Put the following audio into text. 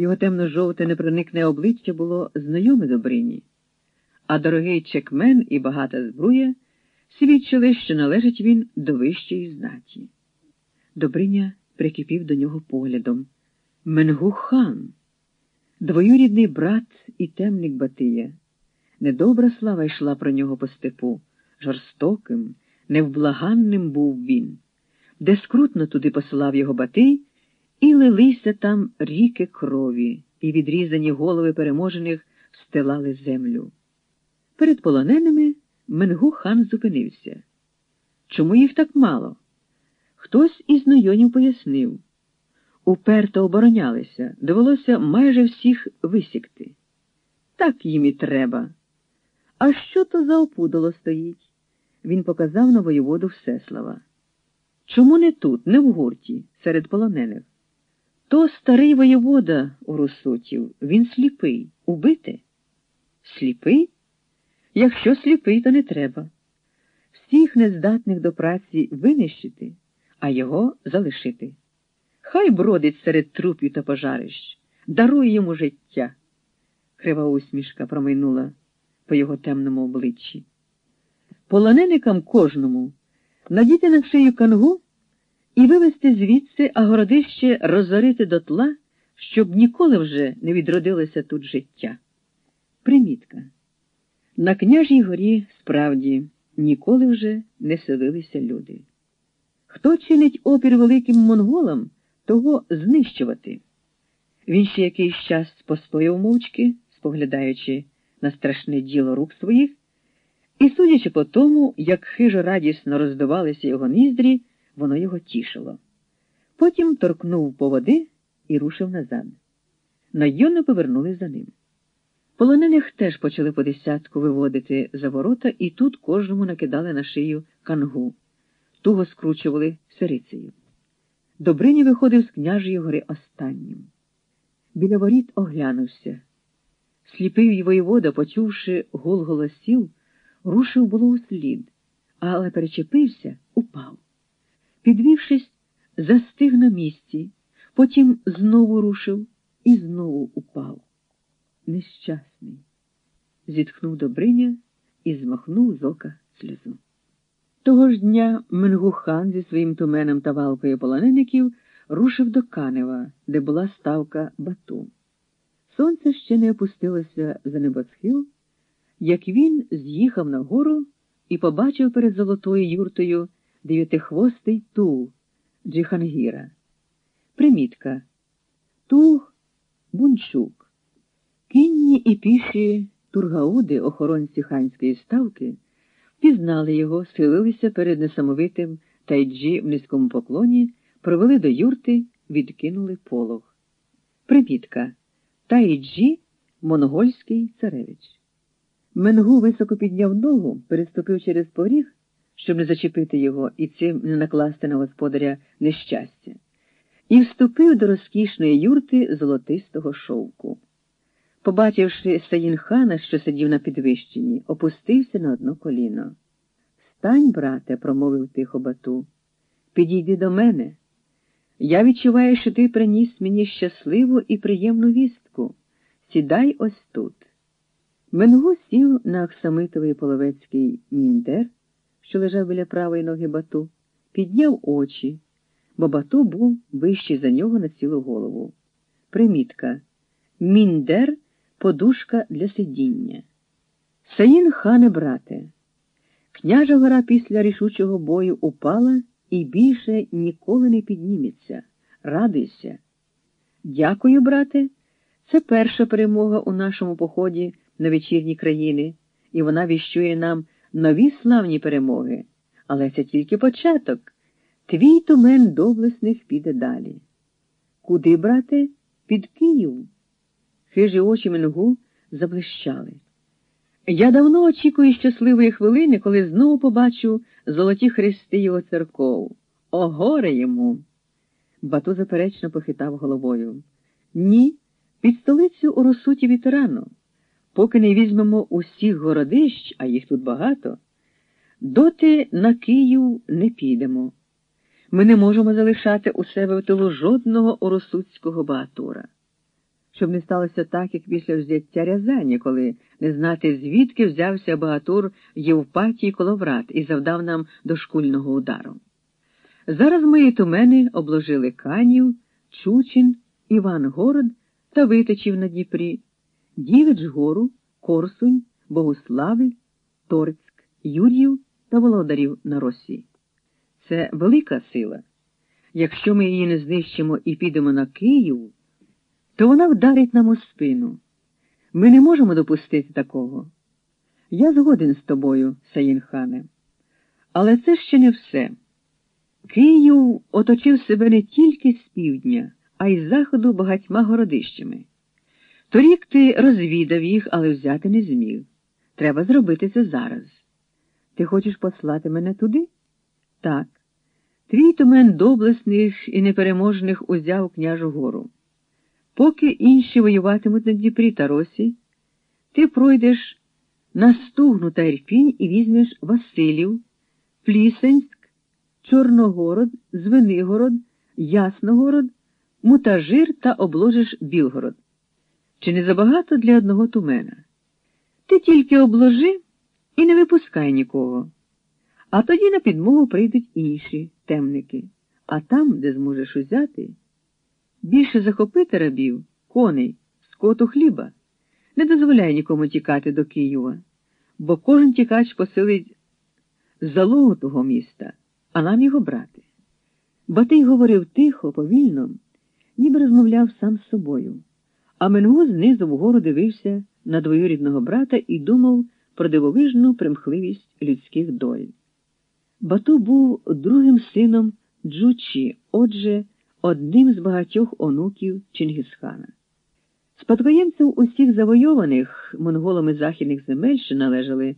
Його темно-жовте непроникне обличчя було знайоме Добрині, а дорогий чекмен і багата збруя свідчили, що належить він до вищої знаті. Добриня прикипів до нього поглядом. Менгу хан, двоюрідний брат і темник Батия. Недобра слава йшла про нього по степу. Жорстоким, невблаганним був він, де скрутно туди посилав його Батий, і лилися там ріки крові, і відрізані голови переможених стилали землю. Перед полоненими Менгу хан зупинився. Чому їх так мало? Хтось із нойонів пояснив. Уперто оборонялися, довелося майже всіх висікти. Так їм і треба. А що то за опудало стоїть? Він показав на воєводу Всеслава. Чому не тут, не в гурті, серед полонених? То старий воєвода у Русутів, він сліпий, убити? Сліпий? Якщо сліпий, то не треба. Всіх нездатних до праці винищити, а його залишити. Хай бродить серед трупів та пожарищ, даруй йому життя. Крива усмішка промайнула по його темному обличчі. Полоненикам кожному надіти на шию кангу і вивезти звідси, а городище розорити дотла, щоб ніколи вже не відродилося тут життя. Примітка. На княжій горі справді ніколи вже не селилися люди. Хто чинить опір великим монголам, того знищувати. Він ще якийсь час постояв мовчки, споглядаючи на страшне діло рук своїх, і, судячи по тому, як хижо радісно роздувалися його ніздрі, воно його тішило. Потім торкнув по води і рушив назад. Найонно повернули за ним. Полонених теж почали по десятку виводити за ворота, і тут кожному накидали на шию кангу, туго скручували сирицею. Добрині виходив з княжої гори останнім. Біля воріт оглянувся. Сліпий воєвода, почувши гул голосів, рушив було у слід, але перечепився, упав. Підвівшись, застиг на місці, потім знову рушив і знову упав. Нещасний, зітхнув Добриня і змахнув з ока сльозу. Того ж дня Менгухан зі своїм туменом та валкою полонеників рушив до Канева, де була ставка Бату. Сонце ще не опустилося за небосхил, як він з'їхав на гору і побачив перед золотою юртою дев'ятихвостий тул Джихангіра. Примітка Туг Бунчук. Кінні і піші тургауди, охоронці ханської ставки, пізнали його, схилилися перед несамовитим тайджі в низькому поклоні, провели до юрти, відкинули полог. Примітка Тайджі монгольський царевич. Менгу високо підняв ногу, переступив через поріг, щоб не зачепити його і цим не накласти на господаря нещастя, і вступив до розкішної юрти золотистого шовку. Побачивши Саїнхана, що сидів на підвищенні, опустився на одно коліно. Стань, брате, промовив тихо бату, підійди до мене. Я відчуваю, що ти приніс мені щасливу і приємну вістку. Сідай ось тут. Менгу сів на Аксамитовий половецький міндер, що лежав біля правої ноги бату, підняв очі, бо бату був вищий за нього на цілу голову. Примітка. Міндер подушка для сидіння. Саїн хане, брате, княжа гора після рішучого бою упала і більше ніколи не підніметься. Радуйся. Дякую, брате. Це перша перемога у нашому поході на вечірні країни, і вона віщує нам нові славні перемоги. Але це тільки початок. Твій тумен доблесних піде далі. Куди, брате? Під Київ. Хижі очі Менгу заблищали. Я давно очікую щасливої хвилини, коли знову побачу золоті хрести його церков. О, горе йому. Бату заперечно похитав головою. Ні, під столицю у розсуті вітерану. Поки не візьмемо усіх городищ, а їх тут багато, доти на Київ не підемо. Ми не можемо залишати у себе в тилу жодного оросуцького багатура. щоб не сталося так, як після взяття Рязані, коли не знати, звідки взявся багатур Євпатій Коловрат і завдав нам дошкульного удару. Зараз мої тумени обложили Канів, Чучин, Івангород та Витичів на Дніпрі, Дівич гору, Корсунь, Богуславль, Торцьк, Юр'їв та володарів на Росі. Це велика сила. Якщо ми її не знищимо і підемо на Київ, то вона вдарить нам у спину. Ми не можемо допустити такого. Я згоден з тобою, Саїнхане. Але це ще не все. Київ оточив себе не тільки з півдня, а й з заходу багатьма городищами. Торік ти розвідав їх, але взяти не зміг. Треба зробити це зараз. Ти хочеш послати мене туди? Так. Твій тумен доблесних і непереможних узяв княжу гору. Поки інші воюватимуть на Дніпрі та Росі, ти пройдеш на Стугну та Ірпінь і візьмеш Василів, Плісенськ, Чорногород, Звенигород, Ясногород, Мутажир та обложиш Білгород. Чи не забагато для одного тумена? Ти тільки обложи і не випускай нікого. А тоді на підмогу прийдуть інші темники, а там, де зможеш узяти, більше захопити рабів, коней, скоту хліба, не дозволяй нікому тікати до Києва, бо кожен тікач посилить залогу того міста, а нам його брати. Батий говорив тихо, повільно, ніби розмовляв сам з собою, а Менгу знизу вгору дивився на двоюрідного брата і думав про дивовижну примхливість людських доль. Бату був другим сином Джучі, отже, одним з багатьох онуків Чингісхана. Спадкоємців усіх завойованих монголами західних земель, що належали